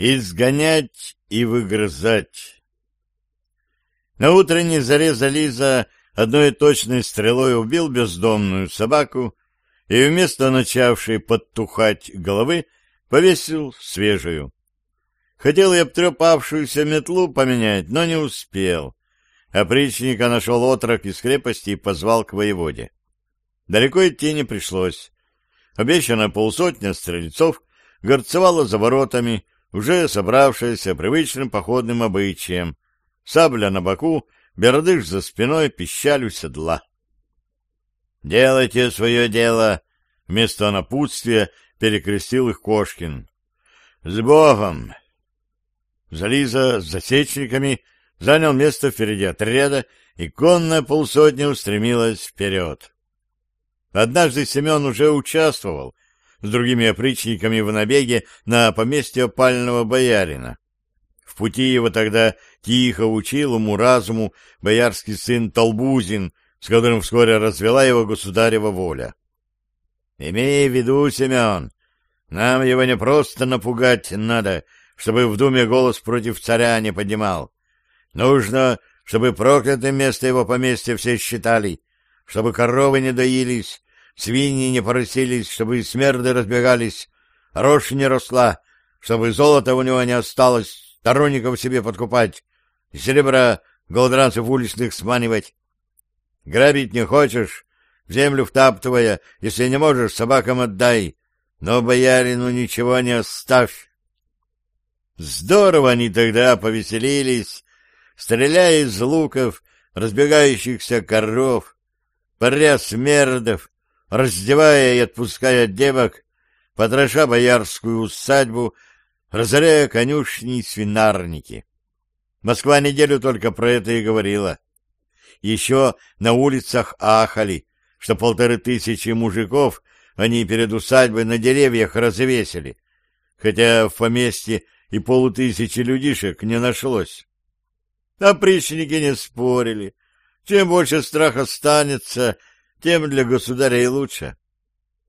Изгонять и выгрызать. На утренней заре Зализа одной точной стрелой убил бездомную собаку и вместо начавшей подтухать головы повесил свежую. Хотел и обтрепавшуюся метлу поменять, но не успел. Опричника нашел отрок из крепости и позвал к воеводе. Далеко идти не пришлось. Обещанная полсотня стрельцов горцевала за воротами, уже собравшаяся привычным походным обычаем. Сабля на боку, бердыш за спиной, пищаль у седла. «Делайте свое дело!» — вместо напутствия перекрестил их Кошкин. «С Богом!» Зализа с засечниками занял место впереди отряда, и конная полсотня устремилась вперед. Однажды Семен уже участвовал с другими опричниками в набеге на поместье опального боярина. В пути его тогда тихо учил уму-разуму боярский сын Толбузин, с которым вскоре развела его государева воля. «Имей в виду, Семен, нам его не просто напугать надо, чтобы в думе голос против царя не поднимал. Нужно, чтобы проклятым место его поместья все считали, чтобы коровы не доились, свиньи не поросились, чтобы смерды разбегались, рожь не росла, чтобы золота у него не осталось, сторонников себе подкупать, серебра голодранцев уличных сманивать. Грабить не хочешь, землю втаптывая, если не можешь, собакам отдай, но боярину ничего не оставь. Здорово они тогда повеселились, стреляя из луков, разбегающихся коров, паря смердов, раздевая и отпуская девок, потроша боярскую усадьбу, разоряя конюшни и свинарники. Москва неделю только про это и говорила. Еще на улицах ахали, что полторы тысячи мужиков они перед усадьбой на деревьях развесили, хотя в поместье и полутысячи людишек не нашлось. Опричники не спорили. Чем больше страха останется, тем для государя и лучше.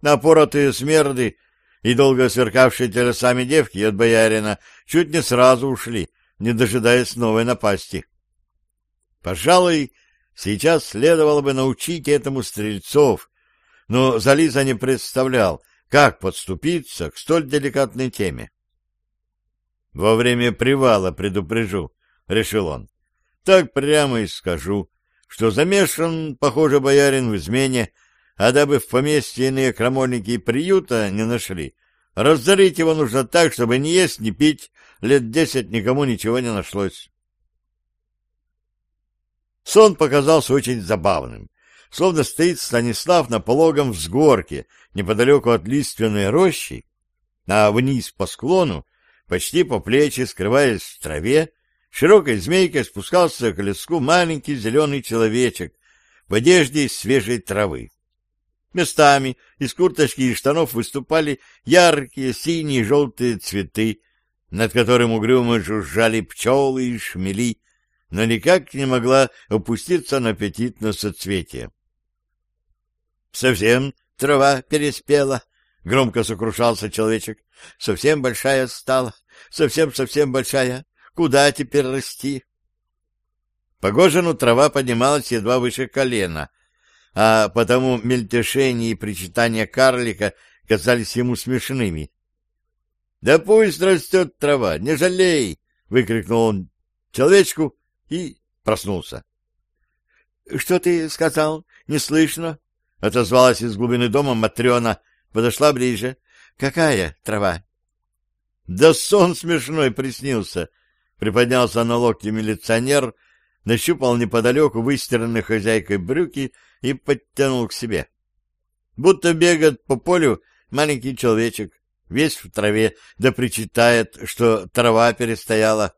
Напоротые смерды и долго сверкавшие телесами девки от боярина чуть не сразу ушли, не дожидаясь новой напасти. Пожалуй, сейчас следовало бы научить этому стрельцов, но Зализа не представлял, как подступиться к столь деликатной теме. — Во время привала предупрежу, — решил он. — Так прямо и скажу, что замешан, похоже, боярин в измене, а дабы в поместье иные крамольники приюта не нашли, разорить его нужно так, чтобы ни есть, ни пить, лет десять никому ничего не нашлось. Сон показался очень забавным, словно стоит Станислав на пологом взгорке, неподалеку от лиственной рощи, а вниз по склону, почти по плечи, скрываясь в траве, Широкой змейкой спускался к леску маленький зеленый человечек в одежде из свежей травы. Местами из курточки и штанов выступали яркие синие и желтые цветы, над которым угрюмо жужжали пчелы и шмели, но никак не могла опуститься на аппетитное соцветие. — Совсем трава переспела, — громко сокрушался человечек. — Совсем большая стала, совсем-совсем большая. Куда теперь расти? Погожину трава поднималась едва выше колена, а потому мельтешение и причитания карлика казались ему смешными. — Да пусть растет трава, не жалей! — выкрикнул он человечку и проснулся. — Что ты сказал? Не слышно? — отозвалась из глубины дома Матрена, подошла ближе. — Какая трава? — Да сон смешной приснился, Приподнялся на локте милиционер, нащупал неподалеку выстиранной хозяйкой брюки и подтянул к себе. Будто бегает по полю маленький человечек, весь в траве, да причитает, что трава перестояла.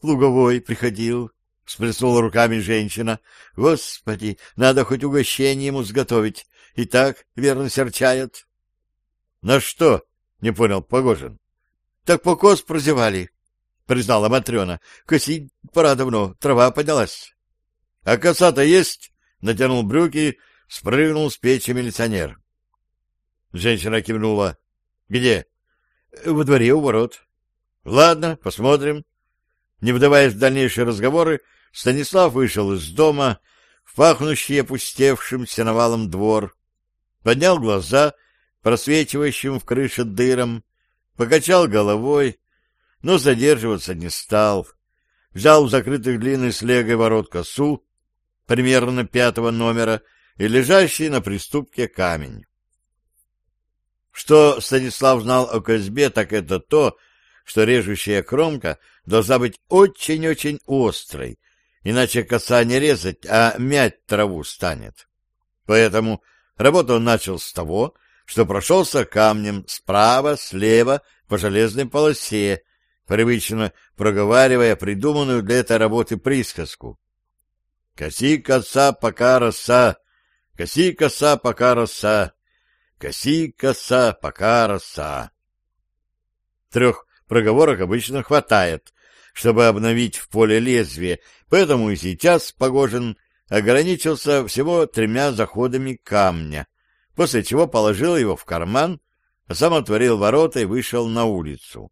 Луговой приходил, — всплеснула руками женщина. — Господи, надо хоть угощение ему сготовить. И так, верно, серчает. — На что? — не понял Погожин. — Так покос прозевали признала Матрена. — Косить пора давно, трава поднялась. — А коса-то есть? — натянул брюки, спрыгнул с печи милиционер. Женщина кивнула. — Где? — Во дворе у ворот. Ладно, посмотрим. Не вдаваясь в дальнейшие разговоры, Станислав вышел из дома в пахнущий опустевшим сеновалом двор, поднял глаза, просвечивающим в крыше дыром, покачал головой, но задерживаться не стал. Взял у закрытых длинной слегой ворот косу, примерно пятого номера, и лежащий на приступке камень. Что Станислав знал о козьбе, так это то, что режущая кромка должна быть очень-очень острой, иначе коса не резать, а мять траву станет. Поэтому работу он начал с того, что прошелся камнем справа, слева по железной полосе, привычно проговаривая придуманную для этой работы присказку. «Коси коса, пока роса, коси коса, пока роса, коси коса, пока роса». Трех проговорок обычно хватает, чтобы обновить в поле лезвие, поэтому и сейчас Погожин ограничился всего тремя заходами камня, после чего положил его в карман, а сам отворил ворота и вышел на улицу.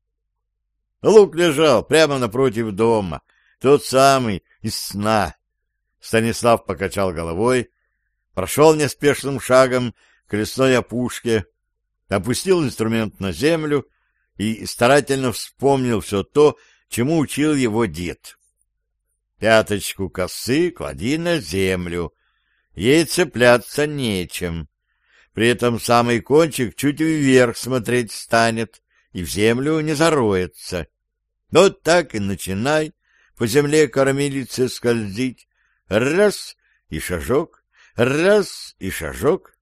Лук лежал прямо напротив дома, тот самый, из сна. Станислав покачал головой, прошел неспешным шагом к лесной опушке, опустил инструмент на землю и старательно вспомнил все то, чему учил его дед. Пяточку косы клади на землю, ей цепляться нечем. При этом самый кончик чуть вверх смотреть станет и в землю не зароется. Вот так и начинай по земле кормилице скользить. Раз — и шажок, раз — и шажок.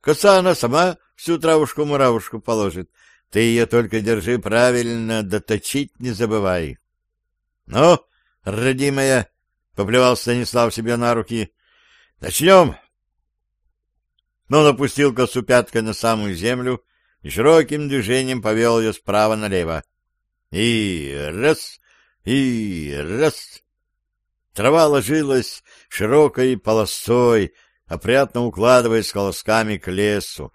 Коса она сама всю травушку-муравушку положит, ты ее только держи правильно, доточить не забывай. — Ну, родимая, — поплевал Станислав себе на руки, — начнем. Но он опустил косу пяткой на самую землю и широким движением повел ее справа налево. И раз, и раз. Трава ложилась широкой полосой, опрятно укладываясь колосками к лесу.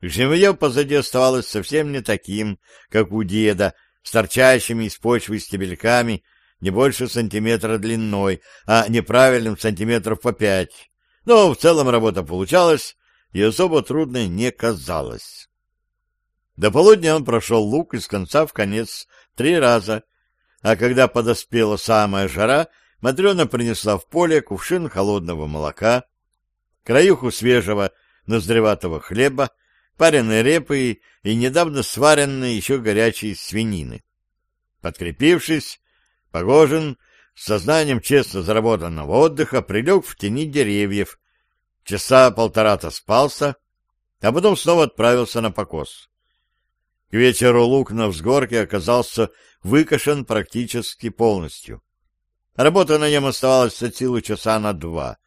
Жневье позади оставалось совсем не таким, как у деда, с торчащими из почвы стебельками не больше сантиметра длиной, а неправильным сантиметров по пять. Но в целом работа получалась и особо трудной не казалась. До полудня он прошел лук из конца в конец три раза, а когда подоспела самая жара, Матрена принесла в поле кувшин холодного молока, краюху свежего ноздреватого хлеба, пареной репы и недавно сваренной еще горячей свинины. Подкрепившись, Погожин с сознанием честно заработанного отдыха прилег в тени деревьев, часа полтора-то спался, а потом снова отправился на покос. К вечеру лук на взгорке оказался выкошен практически полностью. Работа на нем оставалась от силы часа на два,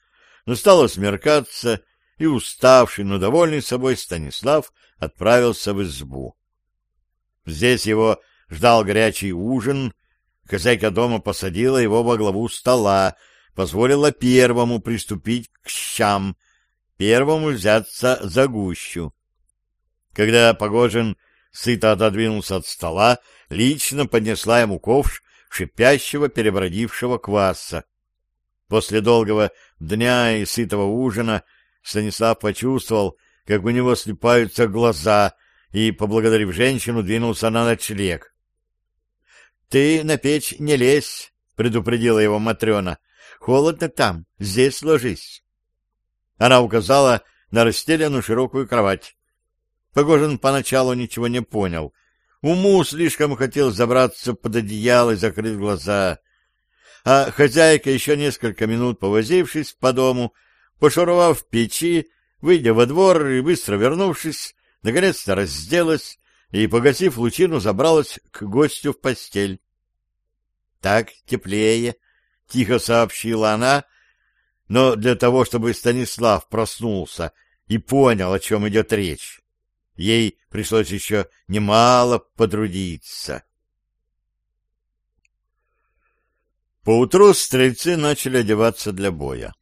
но стало смеркаться, и уставший, но довольный собой Станислав отправился в избу. Здесь его ждал горячий ужин, хозяйка дома посадила его во главу стола, позволила первому приступить к щам, первому взяться за гущу. Когда Погожин сыто отодвинулся от стола, лично поднесла ему ковш шипящего перебродившего кваса. После долгого дня и сытого ужина Станислав почувствовал, как у него слепаются глаза, и, поблагодарив женщину, двинулся на ночлег. — Ты на печь не лезь, — предупредила его Матрена. — Холодно там, здесь ложись. Она указала на расстеленную широкую кровать. Погожин поначалу ничего не понял. Уму слишком хотел забраться под одеяло и закрыть глаза. А хозяйка, еще несколько минут повозившись по дому, Пошуровав печи, выйдя во двор и быстро вернувшись, наконец-то разделась и, погасив лучину, забралась к гостю в постель. — Так теплее, — тихо сообщила она, но для того, чтобы Станислав проснулся и понял, о чем идет речь, ей пришлось еще немало потрудиться. Поутру стрельцы начали одеваться для боя.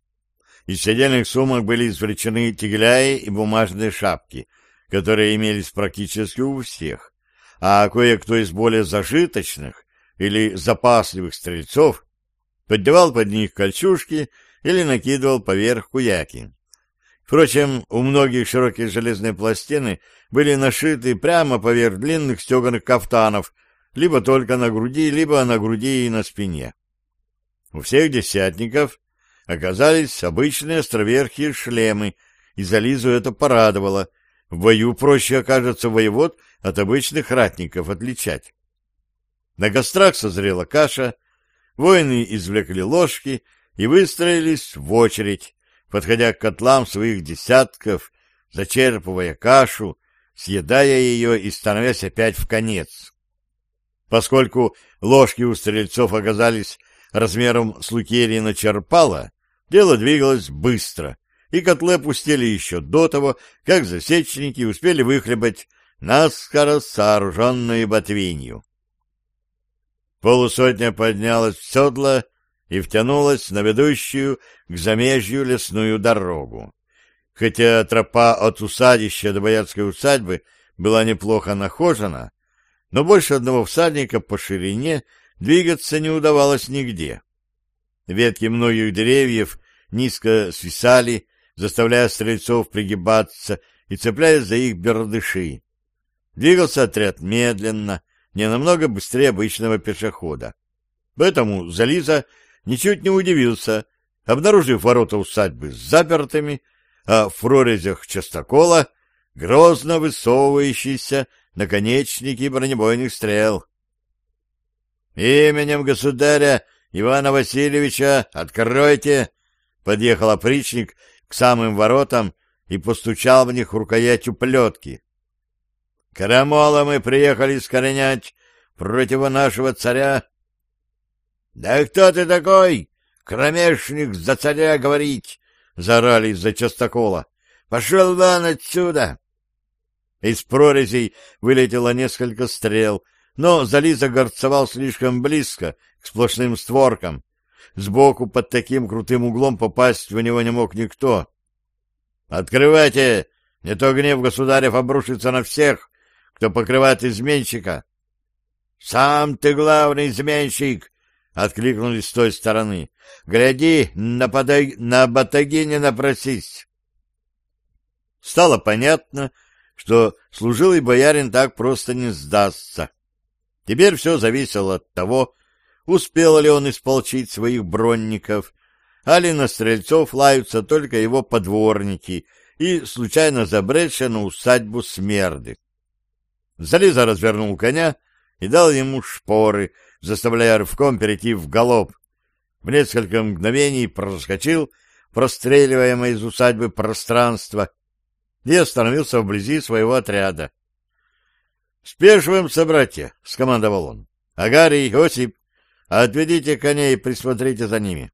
Из седельных сумок были извлечены тягляи и бумажные шапки, которые имелись практически у всех, а кое-кто из более зажиточных или запасливых стрельцов поддевал под них кольчужки или накидывал поверх куяки. Впрочем, у многих широкие железные пластины были нашиты прямо поверх длинных стеганых кафтанов, либо только на груди, либо на груди и на спине. У всех десятников оказались обычные островерхие шлемы, и Зализу это порадовало. В бою проще окажется воевод от обычных ратников отличать. На кострах созрела каша, воины извлекли ложки и выстроились в очередь, подходя к котлам своих десятков, зачерпывая кашу, съедая ее и становясь опять в конец. Поскольку ложки у стрельцов оказались размером с лукерина черпала, дело двигалось быстро, и котлы опустили еще до того, как засечники успели выхлебать наскоро сооруженную ботвинью. Полусотня поднялась в седло и втянулась на ведущую к замежью лесную дорогу. Хотя тропа от усадища до боярской усадьбы была неплохо нахожена, но больше одного всадника по ширине двигаться не удавалось нигде. Ветки многих деревьев низко свисали, заставляя стрельцов пригибаться и цепляясь за их бердыши. Двигался отряд медленно, не намного быстрее обычного пешехода. Поэтому Зализа ничуть не удивился, обнаружив ворота усадьбы запертыми, а в прорезях частокола грозно высовывающиеся наконечники бронебойных стрел. «Именем государя Ивана Васильевича откройте!» Подъехал опричник к самым воротам и постучал в них рукоятью плетки. «Крамола мы приехали скоренять против нашего царя». «Да кто ты такой, кромешник, за царя говорить?» — заорали из-за частокола. «Пошел вон отсюда!» Из прорезей вылетело несколько стрел, но Зализа горцевал слишком близко к сплошным створкам. Сбоку под таким крутым углом попасть в него не мог никто. «Открывайте! Не то гнев государев обрушится на всех, кто покрывает изменщика!» «Сам ты главный изменщик!» — откликнулись с той стороны. «Гляди, на, подаг... на батаги не напросись!» Стало понятно, что служилый боярин так просто не сдастся. Теперь все зависело от того, успел ли он исполчить своих бронников, али на стрельцов лаются только его подворники и случайно забредшие на усадьбу смерды. Зализа развернул коня и дал ему шпоры, заставляя рывком перейти в галоп. В несколько мгновений проскочил простреливаемое из усадьбы пространство и остановился вблизи своего отряда. — Спешиваемся, братья, — скомандовал он. — Агарий, Осип, отведите коней и присмотрите за ними.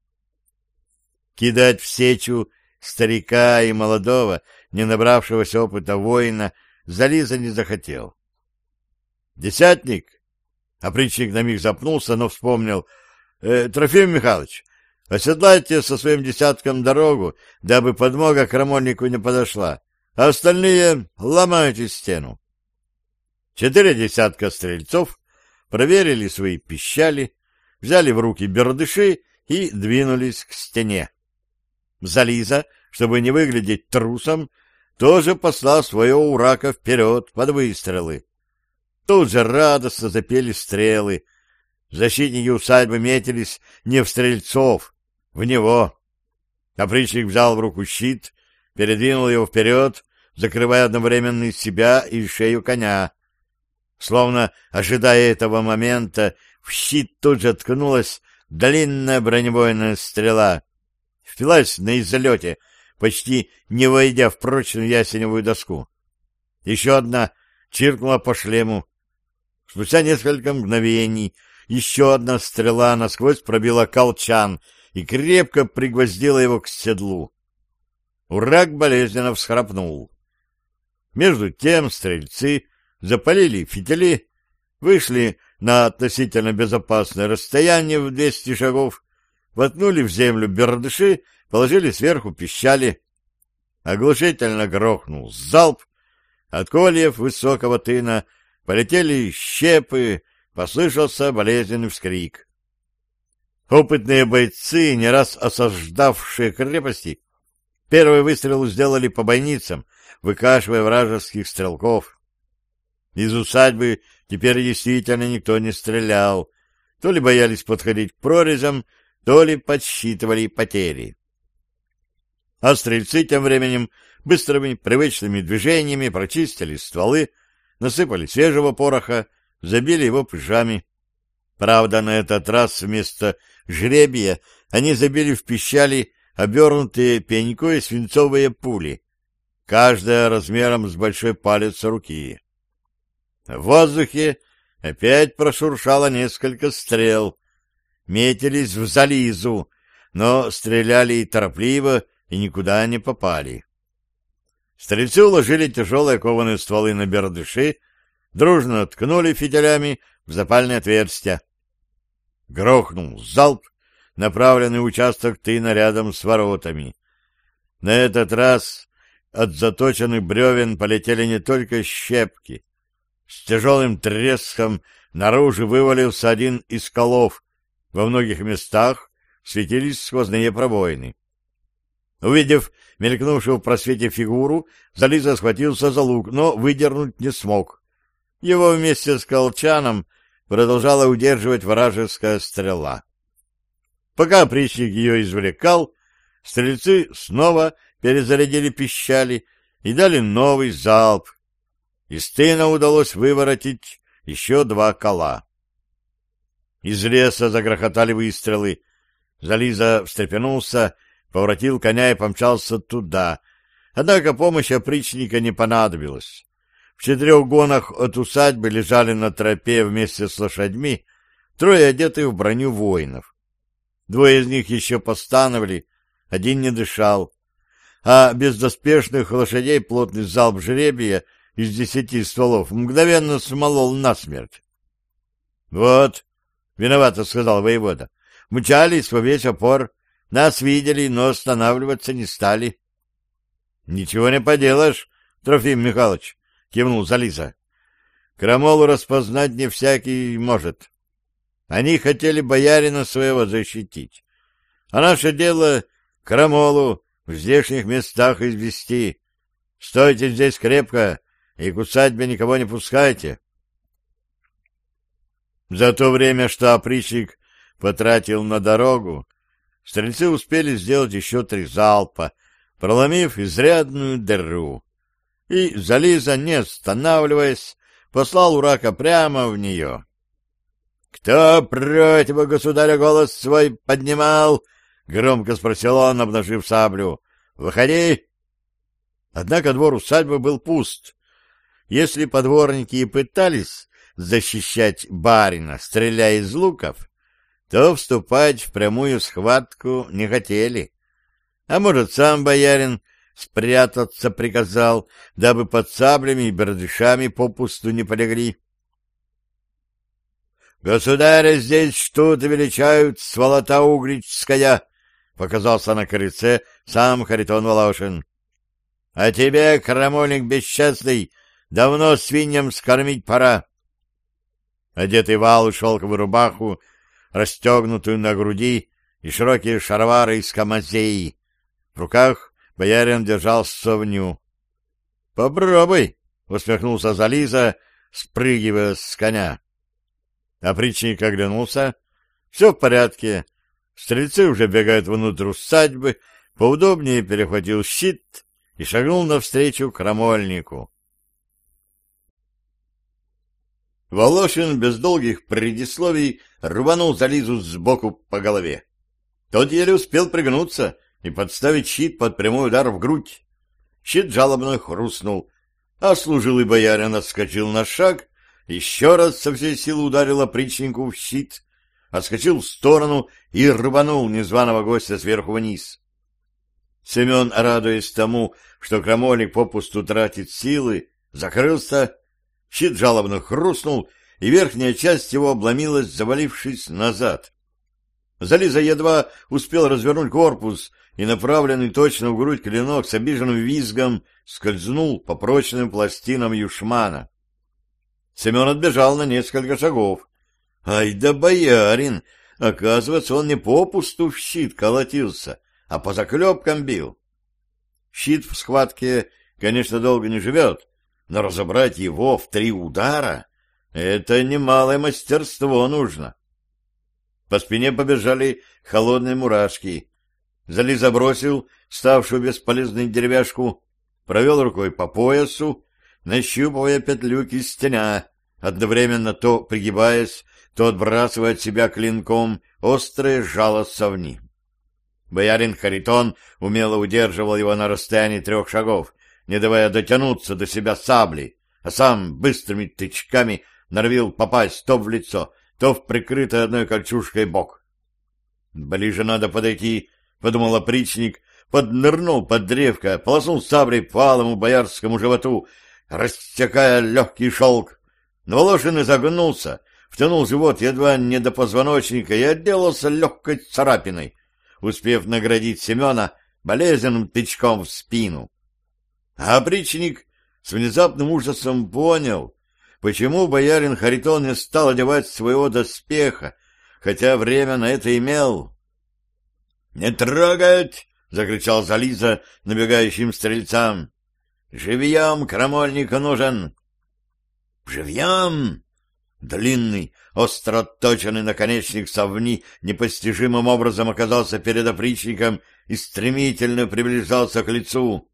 Кидать в сечу старика и молодого, не набравшегося опыта воина, Зализа не захотел. «Десятник!» Опричник на миг запнулся, но вспомнил. «Э, «Трофим Михайлович, оседлайте со своим десятком дорогу, дабы подмога к рамоннику не подошла, а остальные ломайте стену». Четыре десятка стрельцов проверили свои пищали, взяли в руки бердыши и двинулись к стене. Зализа, чтобы не выглядеть трусом, тоже послал своего урака вперед под выстрелы. Тут же радостно запели стрелы. Защитники усадьбы метились не в стрельцов, в него. Опричник взял в руку щит, передвинул его вперед, закрывая одновременно себя и шею коня. Словно ожидая этого момента, в щит тут же ткнулась длинная бронебойная стрела. Впилась на излете, почти не войдя в прочную ясеневую доску. Еще одна чиркнула по шлему. Спустя несколько мгновений еще одна стрела насквозь пробила колчан и крепко пригвоздила его к седлу. Урак болезненно всхрапнул. Между тем стрельцы запалили фитили, вышли на относительно безопасное расстояние в двести шагов, воткнули в землю бердыши, положили сверху пищали. Оглушительно грохнул залп, от кольев высокого тына полетели щепы, послышался болезненный вскрик. Опытные бойцы, не раз осаждавшие крепости, первый выстрел сделали по бойницам, выкашивая вражеских стрелков. Из усадьбы теперь действительно никто не стрелял, то ли боялись подходить к прорезям, то ли подсчитывали потери. А стрельцы тем временем быстрыми привычными движениями прочистили стволы, насыпали свежего пороха, забили его пыжами. Правда, на этот раз вместо жребия они забили в пищали обернутые пенькой свинцовые пули, каждая размером с большой палец руки. В воздухе опять прошуршало несколько стрел. Метились в зализу, но стреляли торопливо и никуда не попали. Стрельцы уложили тяжелые кованые стволы на бердыши, дружно ткнули фитилями в запальное отверстие. Грохнул залп, направленный участок тына рядом с воротами. На этот раз от заточенных бревен полетели не только щепки. С тяжелым треском наружу вывалился один из колов. Во многих местах светились сквозные пробоины. Увидев мелькнувшую в просвете фигуру, Зализа схватился за лук, но выдернуть не смог. Его вместе с колчаном продолжала удерживать вражеская стрела. Пока опричник ее извлекал, стрельцы снова перезарядили пищали и дали новый залп. Из тына удалось выворотить еще два кола. Из леса загрохотали выстрелы. Зализа встрепенулся поворотил коня и помчался туда. Однако помощь опричника не понадобилась. В четырех гонах от усадьбы лежали на тропе вместе с лошадьми трое одетых в броню воинов. Двое из них еще постановали, один не дышал, а без доспешных лошадей плотный залп жребия из десяти стволов мгновенно смолол насмерть. — Вот, — виновато сказал воевода, — мчались во весь опор, нас видели, но останавливаться не стали. — Ничего не поделаешь, Трофим Михайлович, — кивнул Зализа. — Крамолу распознать не всякий может. Они хотели боярина своего защитить. А наше дело — Крамолу в здешних местах извести. Стойте здесь крепко и к усадьбе никого не пускайте. За то время, что опричник потратил на дорогу, стрельцы успели сделать еще три залпа, проломив изрядную дыру. И Зализа, не останавливаясь, послал урака прямо в нее. — Кто против государя голос свой поднимал? — громко спросил он, обнажив саблю. — Выходи! Однако двор усадьбы был пуст. Если подворники и пытались защищать барина, стреляя из луков, то вступать в прямую схватку не хотели. А может, сам боярин спрятаться приказал, дабы под саблями и бердышами попусту не полегли. «Государя здесь что-то величают сволота угличская!» — показался на крыльце сам Харитон Волошин. «А тебе, крамольник бесчестный, давно свиньям скормить пора!» Одетый вал шелковую рубаху расстегнутую на груди, и широкие шаровары из камазеи. В руках боярин держал совню. — Попробуй! — усмехнулся Зализа, спрыгивая с коня. Опричник оглянулся. — Все в порядке. Стрельцы уже бегают внутрь усадьбы, поудобнее перехватил щит и шагнул навстречу крамольнику. Волошин без долгих предисловий рубанул Зализу сбоку по голове. Тот еле успел пригнуться и подставить щит под прямой удар в грудь. Щит жалобно хрустнул, а служилый боярин отскочил на шаг, еще раз со всей силы ударил опричнику в щит, отскочил в сторону и рванул незваного гостя сверху вниз. Семен, радуясь тому, что крамольник попусту тратит силы, закрылся Щит жалобно хрустнул, и верхняя часть его обломилась, завалившись назад. Зализа едва успел развернуть корпус, и направленный точно в грудь клинок с обиженным визгом скользнул по прочным пластинам юшмана. Семен отбежал на несколько шагов. Ай да боярин! Оказывается, он не попусту в щит колотился, а по заклепкам бил. Щит в схватке, конечно, долго не живет, но разобрать его в три удара — это немалое мастерство нужно. По спине побежали холодные мурашки. Зали забросил ставшую бесполезной деревяшку, провел рукой по поясу, нащупывая петлю кистеня, одновременно то пригибаясь, то отбрасывая от себя клинком острое жало совни. Боярин Харитон умело удерживал его на расстоянии трех шагов, не давая дотянуться до себя сабли, а сам быстрыми тычками норовил попасть то в лицо, то в прикрытый одной кольчушкой бок. «Ближе надо подойти», — подумал опричник, поднырнул под древко, полоснул саблей по алому боярскому животу, растекая легкий шелк. Но Волошин изогнулся, втянул живот едва не до позвоночника и отделался легкой царапиной, успев наградить Семена болезненным тычком в спину. А опричник с внезапным ужасом понял, почему боярин Харитон не стал одевать своего доспеха, хотя время на это имел. — Не трогать! — закричал Зализа набегающим стрельцам. — Живьем крамольнику нужен! — Живьем! Длинный, остро отточенный наконечник совни непостижимым образом оказался перед опричником и стремительно приближался к лицу.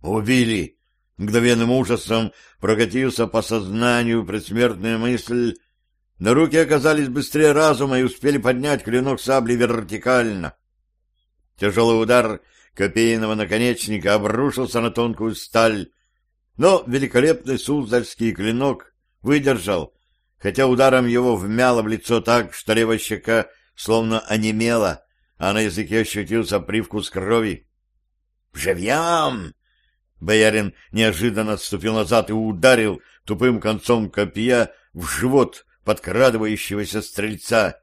«Убили!» Мгновенным ужасом прокатился по сознанию предсмертная мысль, но руки оказались быстрее разума и успели поднять клинок сабли вертикально. Тяжелый удар копейного наконечника обрушился на тонкую сталь, но великолепный суздальский клинок выдержал хотя ударом его вмяло в лицо так, что левая щека словно онемела, а на языке ощутился привкус крови. «Живьем!» Боярин неожиданно отступил назад и ударил тупым концом копья в живот подкрадывающегося стрельца.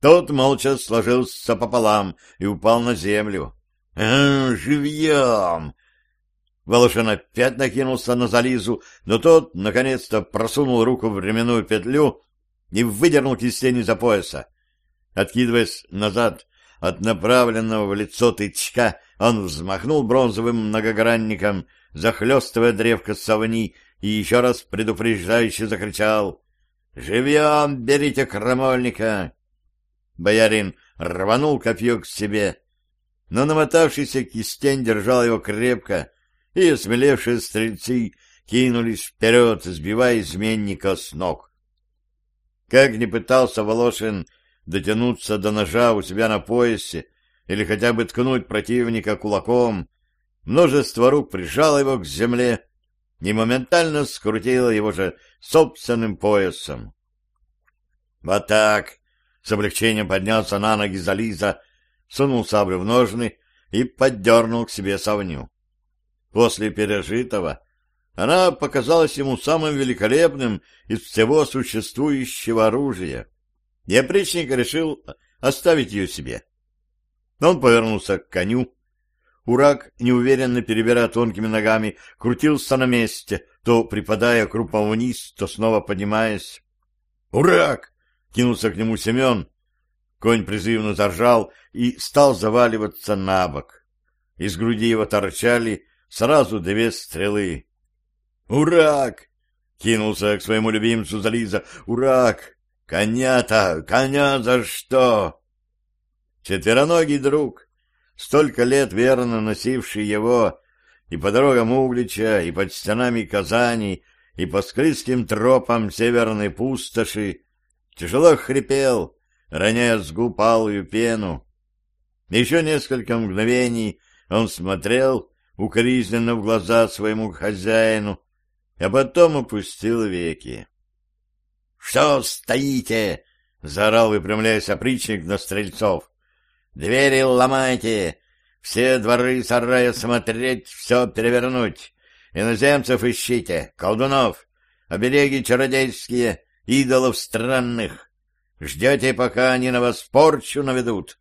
Тот молча сложился пополам и упал на землю. «Э, «Живьем!» Волошин опять накинулся на Зализу, но тот, наконец-то, просунул руку в временную петлю и выдернул кистень из-за пояса. Откидываясь назад от направленного в лицо тычка, он взмахнул бронзовым многогранником, захлестывая древко совни, и еще раз предупреждающе закричал «Живьем берите крамольника!» Боярин рванул копье к себе, но намотавшийся кистень держал его крепко, и осмелевшие стрельцы кинулись вперед, сбивая изменника с ног. Как ни пытался Волошин дотянуться до ножа у себя на поясе или хотя бы ткнуть противника кулаком, множество рук прижало его к земле и моментально скрутило его же собственным поясом. Вот так! С облегчением поднялся на ноги Зализа, сунул саблю в ножны и поддернул к себе совню. После пережитого она показалась ему самым великолепным из всего существующего оружия, и опричник решил оставить ее себе. Он повернулся к коню. Урак, неуверенно перебирая тонкими ногами, крутился на месте, то припадая крупом вниз, то снова поднимаясь. «Урак!» — кинулся к нему Семен. Конь призывно заржал и стал заваливаться на бок. Из груди его торчали сразу две стрелы. «Урак!» — кинулся к своему любимцу Зализа. «Урак! Коня-то! Коня за что?» Четвероногий друг, столько лет верно носивший его и по дорогам Углича, и под стенами Казани, и по склизким тропам северной пустоши, тяжело хрипел, роняя с губ алую пену. Еще несколько мгновений он смотрел укоризненно в глаза своему хозяину, а потом опустил веки. — Что стоите? — заорал, выпрямляясь опричник на стрельцов. — Двери ломайте! Все дворы сарая смотреть, все перевернуть. Иноземцев ищите, колдунов, обереги чародейские, идолов странных. Ждете, пока они на вас порчу наведут.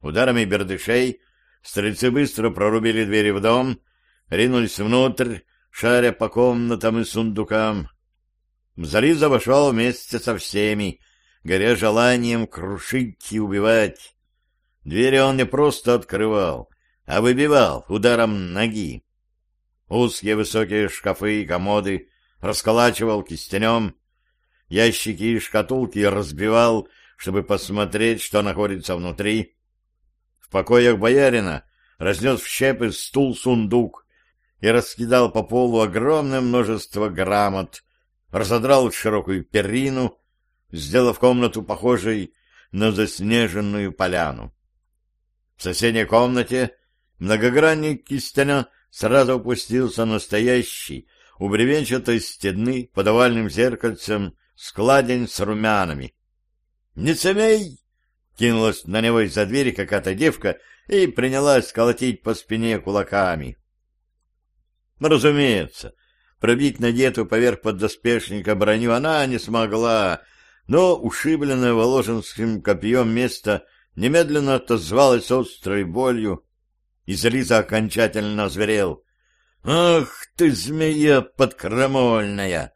Ударами бердышей Стрельцы быстро прорубили двери в дом, ринулись внутрь, шаря по комнатам и сундукам. Зализа вошел вместе со всеми, горя желанием крушить и убивать. Двери он не просто открывал, а выбивал ударом ноги. Узкие высокие шкафы и комоды расколачивал кистенем, ящики и шкатулки разбивал, чтобы посмотреть, что находится внутри. В покоях боярина разнес в щепы стул-сундук и раскидал по полу огромное множество грамот, разодрал широкую перину, сделав комнату похожей на заснеженную поляну. В соседней комнате многогранник кистеня сразу опустился настоящий, у бревенчатой стены под овальным зеркальцем складень с румянами. «Не смей!» — кинулась на него из-за двери какая-то девка и принялась колотить по спине кулаками. Разумеется, пробить надетую поверх поддоспешника броню она не смогла, но ушибленное воложенским копьем место немедленно отозвалось острой болью, и Зализа окончательно озверел. «Ах ты, змея подкрамольная!»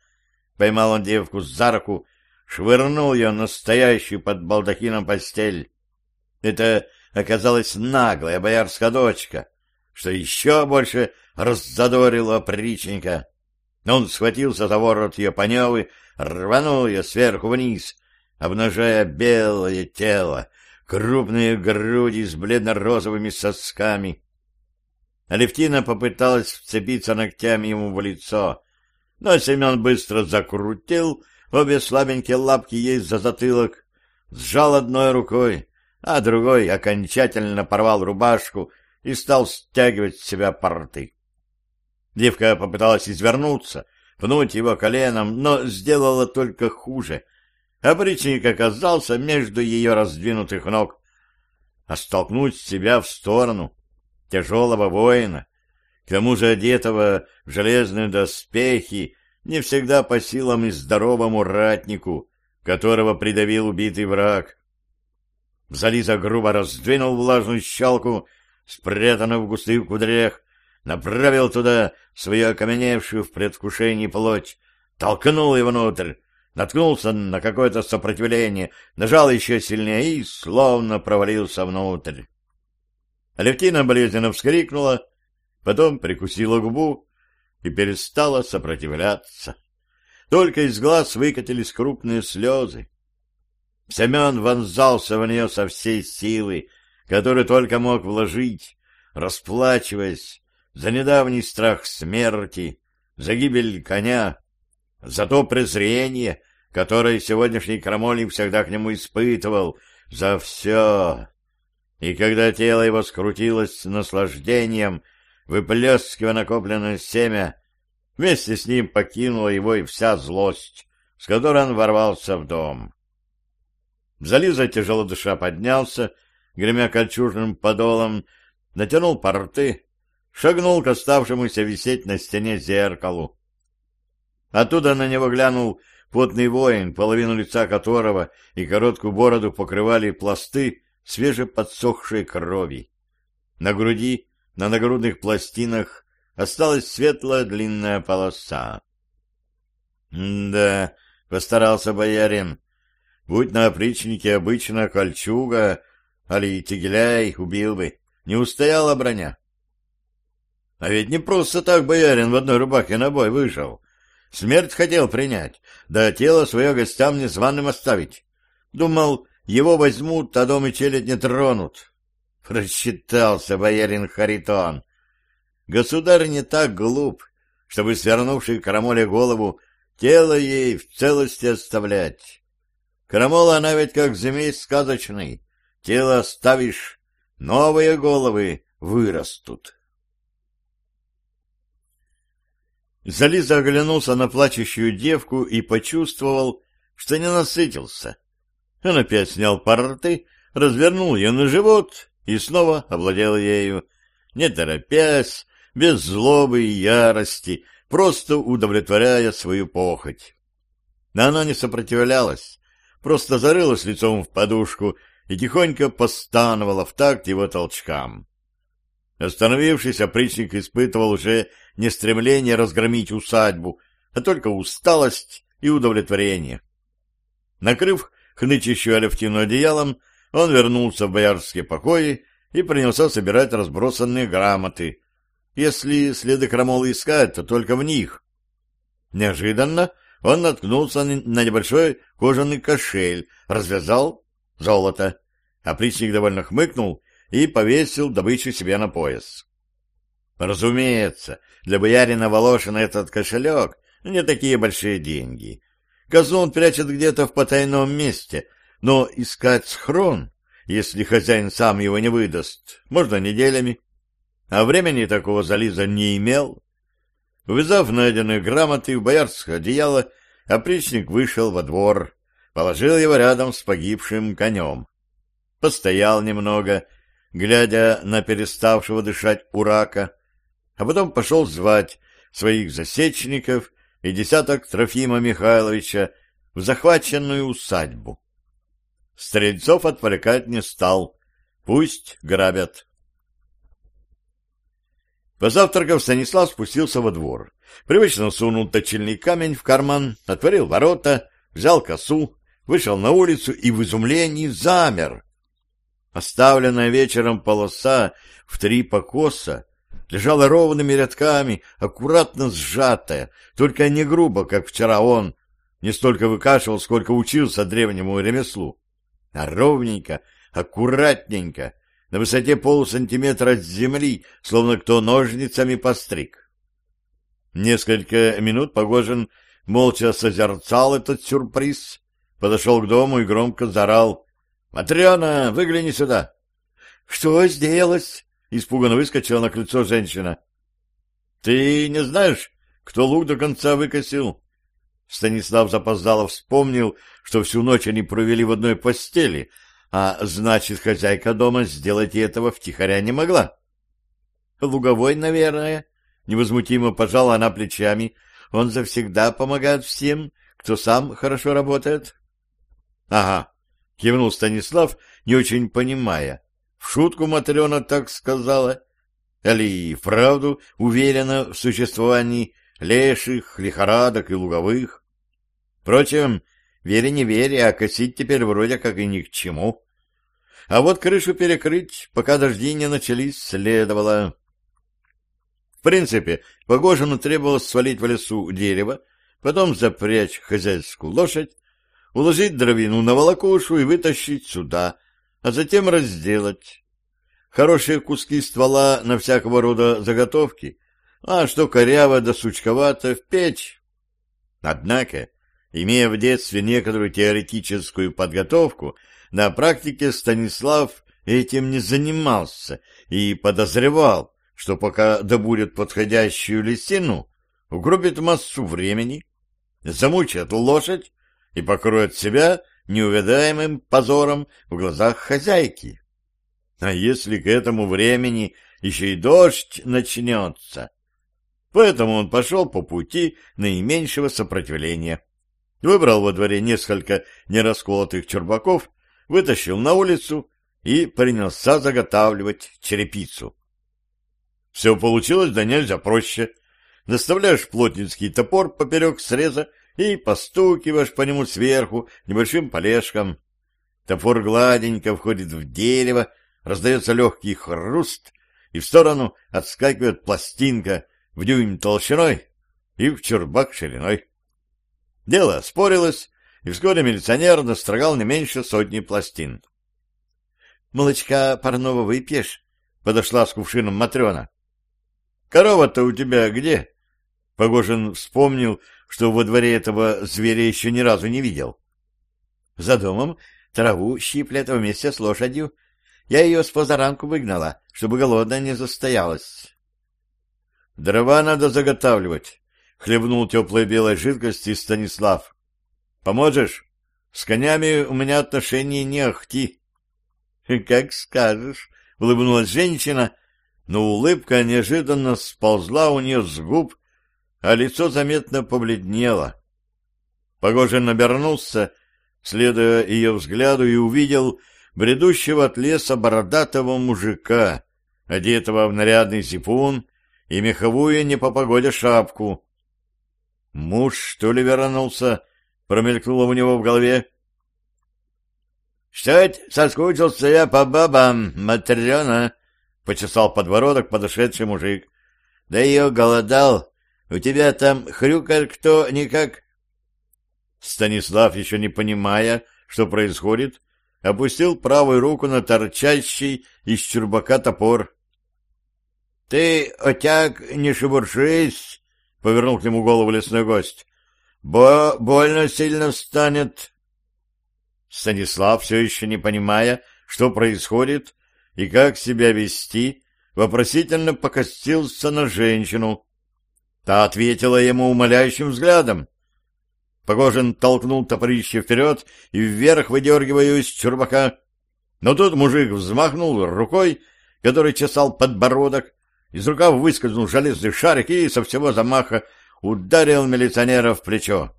Поймал он девку за руку, швырнул ее настоящую под балдахином постель. Это оказалась наглая боярская дочка, что еще больше раззадорило причника. Он схватился за ворот ее поневы, рванул ее сверху вниз, обнажая белое тело, крупные груди с бледно-розовыми сосками. Алевтина попыталась вцепиться ногтями ему в лицо, но Семен быстро закрутил обе слабенькие лапки ей за затылок, сжал одной рукой, а другой окончательно порвал рубашку и стал стягивать с себя порты. Девка попыталась извернуться, пнуть его коленом, но сделала только хуже. Опричник оказался между ее раздвинутых ног. А столкнуть себя в сторону тяжелого воина, к тому же одетого в железные доспехи, не всегда по силам и здоровому ратнику, которого придавил убитый враг. Зализа грубо раздвинул влажную щелку, спрятанную в густых кудрях, направил туда свою окаменевшую в предвкушении плоть, толкнул его внутрь, наткнулся на какое-то сопротивление, нажал еще сильнее и словно провалился внутрь. Алевтина болезненно вскрикнула, потом прикусила губу и перестала сопротивляться. Только из глаз выкатились крупные слезы. Семен вонзался в нее со всей силы, которую только мог вложить, расплачиваясь за недавний страх смерти, за гибель коня, за то презрение, которое сегодняшний крамольник всегда к нему испытывал, за все. И когда тело его скрутилось с наслаждением, выплескивая накопленное семя, вместе с ним покинула его и вся злость, с которой он ворвался в дом. Зализа тяжело дыша поднялся, гремя кольчужным подолом, натянул порты, шагнул к оставшемуся висеть на стене зеркалу. Оттуда на него глянул потный воин, половину лица которого и короткую бороду покрывали пласты свежеподсохшей крови. На груди, на нагрудных пластинах осталась светлая длинная полоса. «Да», — постарался боярин, — «будь на опричнике обычно кольчуга, али тегеляй, убил бы, не устояла броня». А ведь не просто так боярин в одной рубахе на бой вышел. Смерть хотел принять, да тело свое гостям незваным оставить. Думал, его возьмут, а дом и челядь не тронут. Просчитался боярин Харитон. Государь не так глуп, чтобы, свернувший Карамоле голову, тело ей в целости оставлять. Карамола она ведь как змей сказочный. Тело оставишь, новые головы вырастут. Зализа оглянулся на плачущую девку и почувствовал, что не насытился. Он опять снял порты, развернул ее на живот и снова овладел ею, не торопясь, без злобы и ярости, просто удовлетворяя свою похоть. Но она не сопротивлялась, просто зарылась лицом в подушку и тихонько постановала в такт его толчкам. Остановившись, опричник испытывал уже не стремление разгромить усадьбу, а только усталость и удовлетворение. Накрыв хнычащую Алевтину одеялом, он вернулся в боярские покои и принялся собирать разбросанные грамоты. Если следы крамолы искать, то только в них. Неожиданно он наткнулся на небольшой кожаный кошель, развязал золото. Опричник довольно хмыкнул и повесил добычу себе на пояс. Разумеется, для боярина Волошина этот кошелек не такие большие деньги. Казну он прячет где-то в потайном месте, но искать схрон, если хозяин сам его не выдаст, можно неделями. А времени такого Зализа не имел. Увязав найденные грамоты в боярское одеяло, опричник вышел во двор, положил его рядом с погибшим конем. Постоял немного, глядя на переставшего дышать урака, а потом пошел звать своих засечников и десяток Трофима Михайловича в захваченную усадьбу. Стрельцов отвлекать не стал, пусть грабят. Позавтракав, Станислав спустился во двор. Привычно сунул точильный камень в карман, отворил ворота, взял косу, вышел на улицу и в изумлении замер. Оставленная вечером полоса в три покоса лежала ровными рядками, аккуратно сжатая, только не грубо, как вчера он, не столько выкашивал, сколько учился древнему ремеслу, а ровненько, аккуратненько, на высоте полусантиметра от земли, словно кто ножницами постриг. Несколько минут Погожин молча созерцал этот сюрприз, подошел к дому и громко зарал. — Матрена, выгляни сюда! — Что сделалось? — испуганно выскочила на крыльцо женщина. — Ты не знаешь, кто лук до конца выкосил? Станислав запоздало вспомнил, что всю ночь они провели в одной постели, а значит, хозяйка дома сделать этого втихаря не могла. Луговой, наверное, невозмутимо пожала она плечами. Он завсегда помогает всем, кто сам хорошо работает. Ага, кивнул Станислав, не очень понимая. В шутку Матрена так сказала. Или вправду уверена в существовании леших, лихорадок и луговых. Впрочем, Вере не вере, а косить теперь вроде как и ни к чему. А вот крышу перекрыть, пока дожди не начались, следовало. В принципе, Погожину требовалось свалить в лесу дерево, потом запрячь хозяйскую лошадь, уложить дровину на волокушу и вытащить сюда, а затем разделать. Хорошие куски ствола на всякого рода заготовки, а что коряво да сучковато, в печь. Однако Имея в детстве некоторую теоретическую подготовку, на практике Станислав этим не занимался и подозревал, что пока добудет подходящую лисину, угробит массу времени, замучает лошадь и покроет себя неувядаемым позором в глазах хозяйки. А если к этому времени еще и дождь начнется? Поэтому он пошел по пути наименьшего сопротивления выбрал во дворе несколько нерасколотых чербаков, вытащил на улицу и принялся заготавливать черепицу. Все получилось да нельзя проще. Наставляешь плотницкий топор поперек среза и постукиваешь по нему сверху небольшим полежком. Топор гладенько входит в дерево, раздается легкий хруст, и в сторону отскакивает пластинка в дюйм толщиной и в чербак шириной. Дело спорилось, и вскоре милиционер настрогал не меньше сотни пластин. — Молочка парного выпьешь? — подошла с кувшином Матрена. — Корова-то у тебя где? Погожин вспомнил, что во дворе этого зверя еще ни разу не видел. — За домом траву щиплет вместе с лошадью. Я ее с позаранку выгнала, чтобы голодная не застоялась. — Дрова надо заготавливать, хлебнул теплой белой жидкости Станислав. «Поможешь? С конями у меня отношения не ахти». «Как скажешь», — улыбнулась женщина, но улыбка неожиданно сползла у нее с губ, а лицо заметно побледнело. Погожин обернулся, следуя ее взгляду, и увидел бредущего от леса бородатого мужика, одетого в нарядный зипун и меховую не по погоде шапку, Муж, что ли, вернулся? промелькнуло у него в голове. «Что это соскучился я по бабам, Матрена?» — почесал подбородок подошедший мужик. «Да ее голодал. У тебя там хрюкает кто никак?» Станислав, еще не понимая, что происходит, опустил правую руку на торчащий из чурбака топор. — Ты, отяг, не шебуршись, — повернул к нему голову лесной гость. — Бо больно сильно станет. Станислав, все еще не понимая, что происходит и как себя вести, вопросительно покостился на женщину. Та ответила ему умоляющим взглядом. Погожин толкнул топорище вперед и вверх, выдергивая из чурбака. Но тут мужик взмахнул рукой, который чесал подбородок, из рукава выскользнул железный шарик и со всего замаха ударил милиционера в плечо.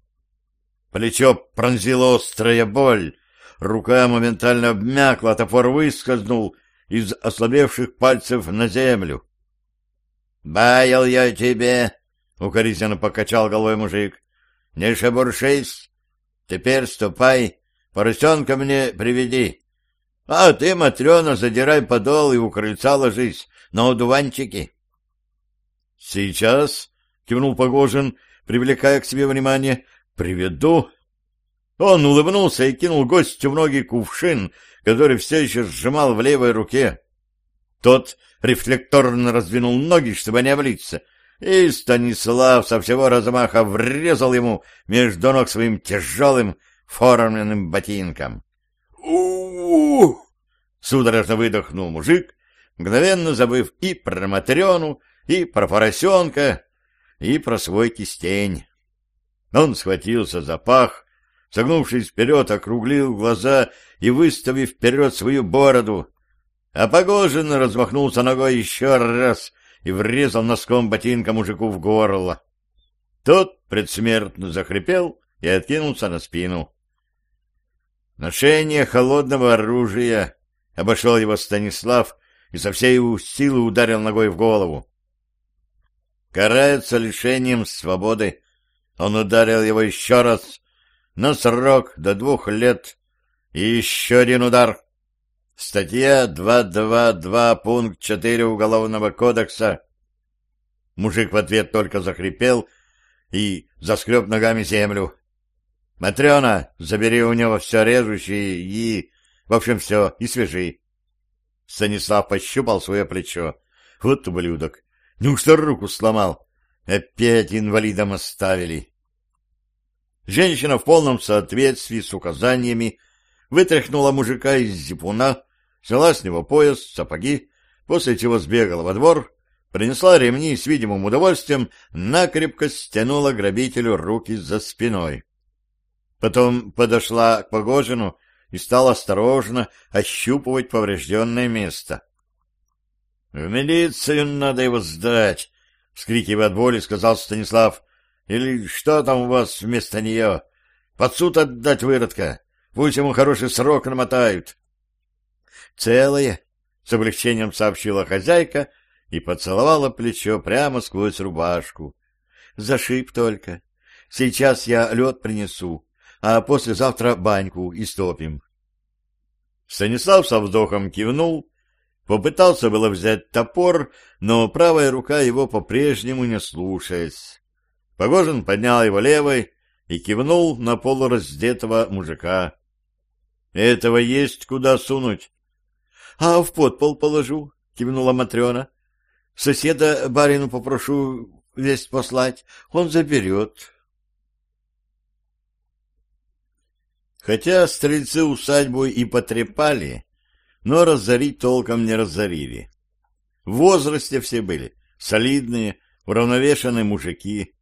Плечо пронзила острая боль, рука моментально обмякла, топор выскользнул из ослабевших пальцев на землю. — Баял я тебе! — укоризненно покачал головой мужик. Не шебуршись. Теперь ступай, поросенка мне приведи. А ты, Матрена, задирай подол и у крыльца ложись на одуванчики. — Сейчас, — кивнул Погожин, привлекая к себе внимание, — приведу. Он улыбнулся и кинул гостю в ноги кувшин, который все еще сжимал в левой руке. Тот рефлекторно раздвинул ноги, чтобы не облиться, и Станислав со всего размаха врезал ему между ног своим тяжелым форменным ботинком. у судорожно выдохнул мужик, мгновенно забыв и про Матрёну, и про поросенка, и про свой кистень. Он схватился за пах, согнувшись вперед, округлил глаза и, выставив вперед свою бороду, а Погожин размахнулся ногой еще раз — и врезал носком ботинка мужику в горло. Тот предсмертно захрипел и откинулся на спину. Ношение холодного оружия обошел его Станислав и со всей силы ударил ногой в голову. Карается лишением свободы. Он ударил его еще раз, на срок до двух лет, и еще один удар. Статья 222, пункт 4 Уголовного кодекса. Мужик в ответ только захрипел и заскреб ногами землю. «Матрена, забери у него все режущее и... В общем, все, и свяжи». Станислав пощупал свое плечо. «Вот ублюдок! Неужто руку сломал? Опять инвалидом оставили!» Женщина в полном соответствии с указаниями вытряхнула мужика из зипуна, сняла с него пояс, сапоги, после чего сбегала во двор, принесла ремни и с видимым удовольствием накрепко стянула грабителю руки за спиной. Потом подошла к Погожину и стала осторожно ощупывать поврежденное место. — В милицию надо его сдать, — вскрикивая от боли, сказал Станислав. — Или что там у вас вместо нее? Под суд отдать выродка. Пусть ему хороший срок намотают. Целое, — с облегчением сообщила хозяйка и поцеловала плечо прямо сквозь рубашку. Зашиб только. Сейчас я лед принесу, а послезавтра баньку истопим. Станислав со вздохом кивнул, попытался было взять топор, но правая рука его по-прежнему не слушаясь. Погожин поднял его левой и кивнул на полураздетого мужика. — Этого есть куда сунуть. — А в подпол положу, — кивнула Матрена. — Соседа барину попрошу весть послать, он заберет. Хотя стрельцы усадьбу и потрепали, но разорить толком не разорили. В возрасте все были, солидные, уравновешенные мужики.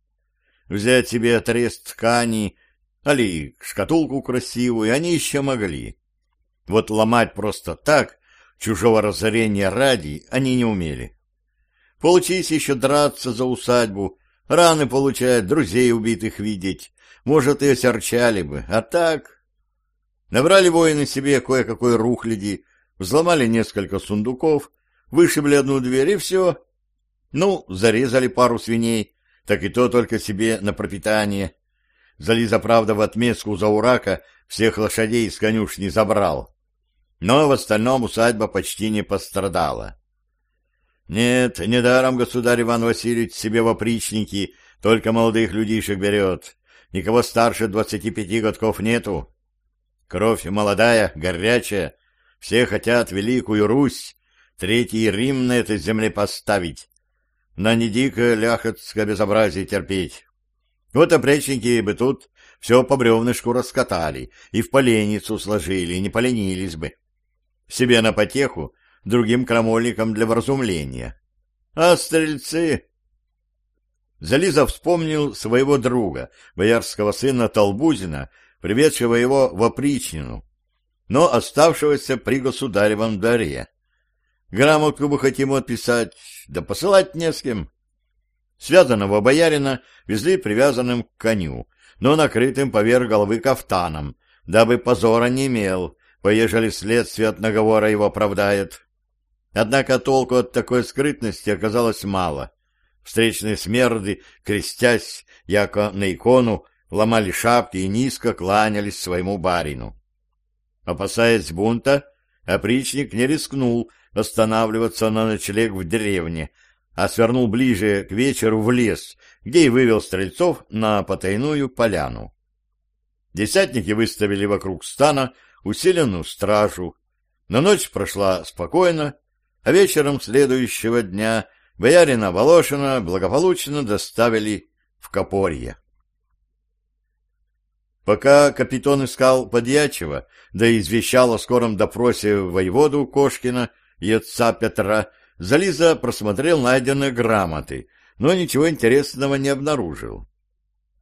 Взять себе отрез ткани, али шкатулку красивую они еще могли. Вот ломать просто так, чужого разорения ради, они не умели. Получись еще драться за усадьбу, раны получать, друзей убитых видеть, может, и осерчали бы, а так... Набрали воины себе кое-какой рухляди, взломали несколько сундуков, вышибли одну дверь и все. Ну, зарезали пару свиней, так и то только себе на пропитание. Зализа, правда, в отместку за урака всех лошадей из конюшни забрал. Но в остальном усадьба почти не пострадала. Нет, недаром государь Иван Васильевич себе в опричники только молодых людишек берет. Никого старше двадцати пяти годков нету. Кровь молодая, горячая. Все хотят Великую Русь, Третий Рим на этой земле поставить. На не дико ляхотское безобразие терпеть. Вот опричники бы тут все по бревнышку раскатали и в поленницу сложили, не поленились бы. Себе на потеху другим крамольникам для вразумления. А стрельцы... Зализа вспомнил своего друга, боярского сына Толбузина, приведшего его в опричнину, но оставшегося при государевом дворе. Грамотку бы хотим отписать, да посылать не с кем. Связанного боярина везли привязанным к коню, но накрытым поверх головы кафтаном, дабы позора не имел, поежели следствие от наговора его оправдает. Однако толку от такой скрытности оказалось мало. Встречные смерды, крестясь, яко на икону, ломали шапки и низко кланялись своему барину. Опасаясь бунта, опричник не рискнул останавливаться на ночлег в деревне, а свернул ближе к вечеру в лес, где и вывел стрельцов на потайную поляну. Десятники выставили вокруг стана усиленную стражу, но ночь прошла спокойно, а вечером следующего дня боярина Волошина благополучно доставили в Копорье. Пока капитан искал Подьячева, да извещал о скором допросе воеводу Кошкина и отца Петра, Зализа просмотрел найденные грамоты, но ничего интересного не обнаружил.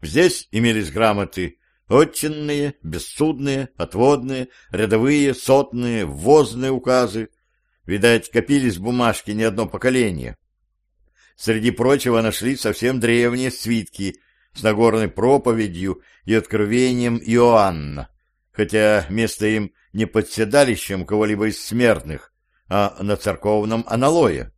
Здесь имелись грамоты отчинные, бессудные, отводные, рядовые, сотные, ввозные указы, Видать, копились бумажки не одно поколение. Среди прочего нашли совсем древние свитки с Нагорной проповедью и откровением Иоанна, хотя место им не под седалищем кого-либо из смертных, а на церковном аналое.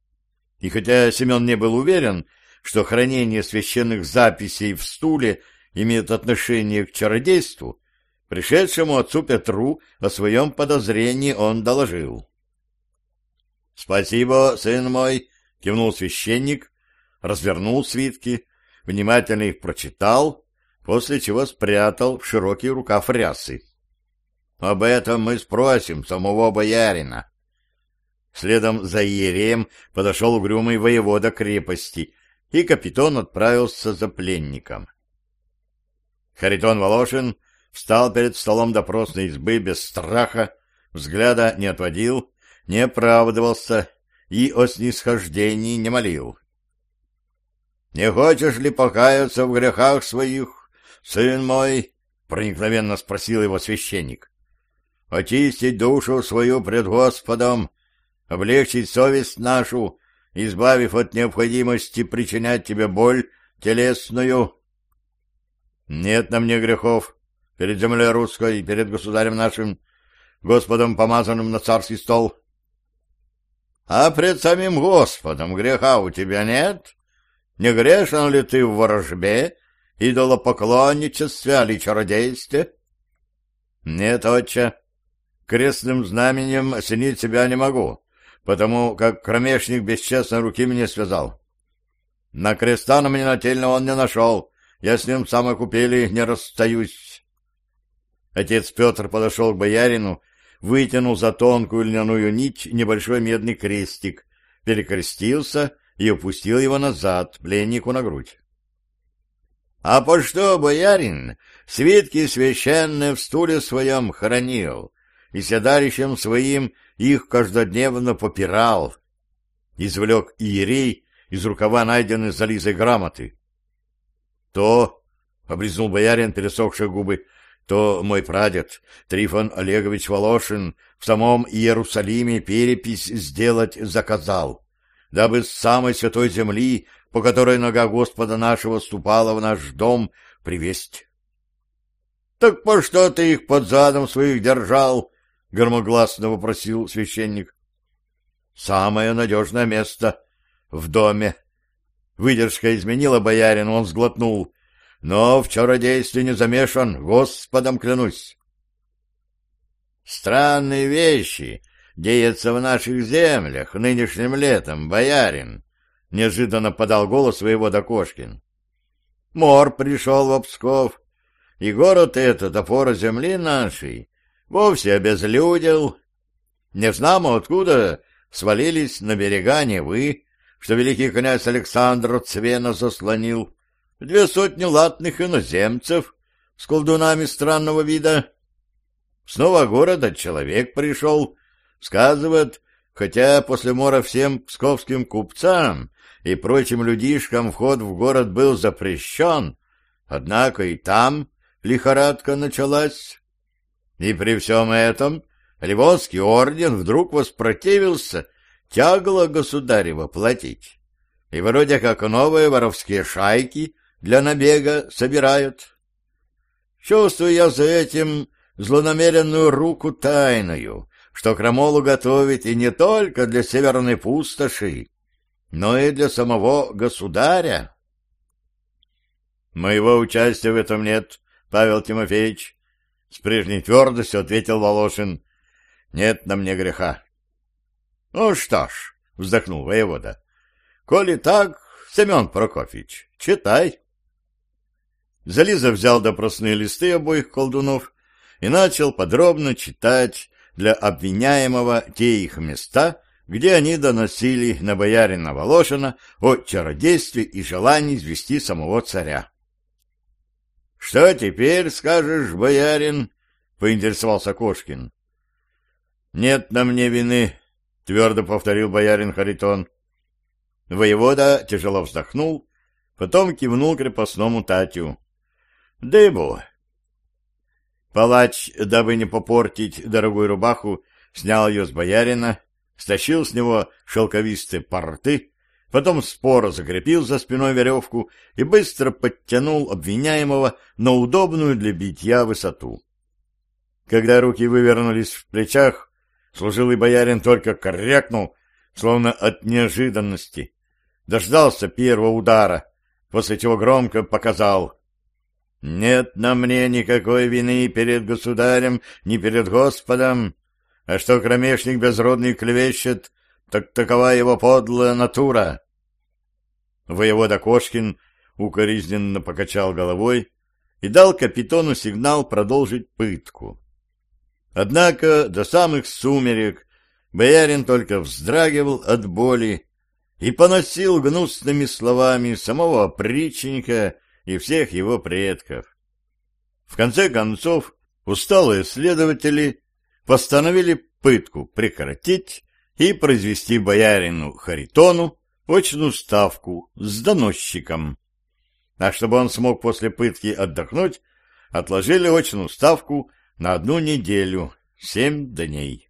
И хотя Семен не был уверен, что хранение священных записей в стуле имеет отношение к чародейству, пришедшему отцу Петру о своем подозрении он доложил. — Спасибо, сын мой, — кивнул священник, развернул свитки, внимательно их прочитал, после чего спрятал в широкий рукав рясы. — Об этом мы спросим самого боярина. Следом за иереем подошел угрюмый воевода крепости, и капитан отправился за пленником. Харитон Волошин встал перед столом допросной избы без страха, взгляда не отводил, не оправдывался и о снисхождении не молил. — Не хочешь ли покаяться в грехах своих, сын мой? — проникновенно спросил его священник. — Очистить душу свою пред Господом, облегчить совесть нашу, избавив от необходимости причинять тебе боль телесную. — Нет на мне грехов перед землей русской, перед государем нашим, Господом помазанным на царский стол. А пред самим Господом греха у тебя нет? Не грешен ли ты в ворожбе, идолопоклонничестве или чародействе? Нет, отче, крестным знаменем осенить себя не могу, потому как кромешник бесчестной руки мне связал. На креста на меня нательно он не нашел, я с ним в самой купели не расстаюсь. Отец Петр подошел к боярину вытянул за тонкую льняную нить небольшой медный крестик, перекрестился и опустил его назад пленнику на грудь. — А по что, боярин, свитки священные в стуле своем хранил, и седалищем своим их каждодневно попирал? Извлек иерей из рукава найденной за Лизой грамоты. — То, — облизнул боярин пересохшие губы, то мой прадед Трифон Олегович Волошин в самом Иерусалиме перепись сделать заказал, дабы с самой святой земли, по которой нога Господа нашего ступала в наш дом, привесть. — Так по что ты их под задом своих держал? — громогласно вопросил священник. — Самое надежное место в доме. Выдержка изменила боярин, он сглотнул. но в чародействе не замешан, Господом клянусь. Странные вещи деются в наших землях нынешним летом, боярин, — неожиданно подал голос своего Докошкин. Мор пришел в Псков, и город этот, опора земли нашей, вовсе обезлюдил. Не знамо откуда свалились на берега Невы, что великий князь Александр Цвена заслонил, две сотни латных иноземцев с колдунами странного вида. Снова города человек пришел, сказывает, хотя после мора всем псковским купцам и прочим людишкам вход в город был запрещен, однако и там лихорадка началась. И при всем этом Ливонский орден вдруг воспротивился тягло государева платить. И вроде как новые воровские шайки для набега собирают. Чувствую я за этим злонамеренную руку тайную, что крамолу готовит и не только для северной пустоши, но и для самого государя. Моего участия в этом нет, Павел Тимофеевич, с прежней твердостью ответил Волошин. Нет на мне греха. Ну что ж, вздохнул воевода, коли так, Семен Прокофьевич, читай. Зализа взял допросные листы обоих колдунов и начал подробно читать для обвиняемого те их места, где они доносили на боярина Волошина о чародействе и желании извести самого царя. — Что теперь скажешь, боярин? — поинтересовался Кошкин. — Нет на мне вины, — твердо повторил боярин Харитон. Воевода тяжело вздохнул, потом кивнул крепостному Татю. — Дыбу! Палач, дабы не попортить дорогую рубаху, снял ее с боярина, стащил с него шелковистые порты, потом споро закрепил за спиной веревку и быстро подтянул обвиняемого на удобную для битья высоту. Когда руки вывернулись в плечах, служилый боярин только коррекнул, словно от неожиданности. Дождался первого удара, после чего громко показал «Нет на мне никакой вины перед государем, ни перед Господом, а что кромешник безродный клевещет, так такова его подлая натура. Воевода Кошкин укоризненно покачал головой и дал капитону сигнал продолжить пытку. Однако до самых сумерек боярин только вздрагивал от боли и поносил гнусными словами самого опричника и всех его предков. В конце концов, усталые следователи постановили пытку прекратить и произвести боярину Харитону очную ставку с доносчиком. А чтобы он смог после пытки отдохнуть, отложили очную ставку на одну неделю, семь дней.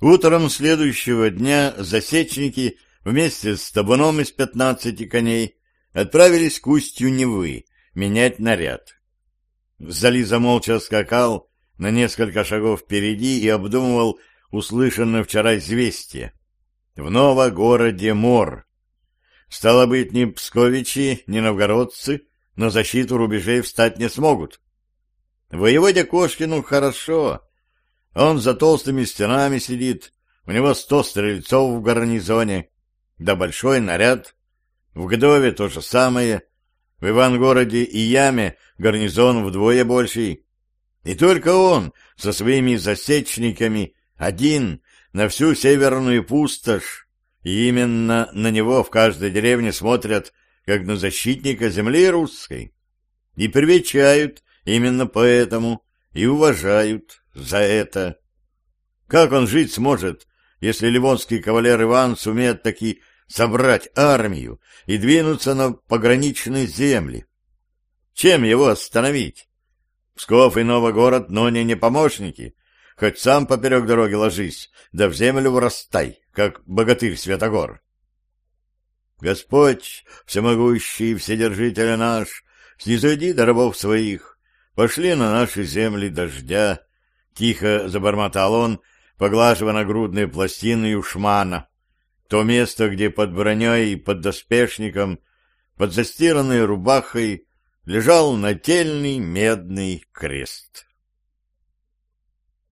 Утром следующего дня засечники вместе с табуном из пятнадцати коней отправились к устью Невы менять наряд. Зализа молча скакал, на несколько шагов впереди и обдумывал услышанное вчера известие. В Новогороде мор. Стало быть, ни псковичи, ни новгородцы на защиту рубежей встать не смогут. Воеводе Кошкину хорошо. Он за толстыми стенами сидит, у него сто стрельцов в гарнизоне, да большой наряд. В Гдове то же самое. В Ивангороде и Яме гарнизон вдвое больший. И только он со своими засечниками один на всю северную пустошь, и именно на него в каждой деревне смотрят, как на защитника земли русской, и привечают именно поэтому, и уважают за это. Как он жить сможет, если ливонский кавалер Иван сумеет таки собрать армию и двинуться на пограничные земли? Чем его остановить? Псков и Новогород, но не не помощники. Хоть сам поперек дороги ложись, да в землю врастай, как богатырь Святогор. Господь, всемогущий вседержитель наш, снизойди до рабов своих, пошли на наши земли дождя, тихо забормотал он, поглаживая нагрудные пластины Юшмана, то место, где под броней и под доспешником Под застиранной рубахой лежал нательный медный крест.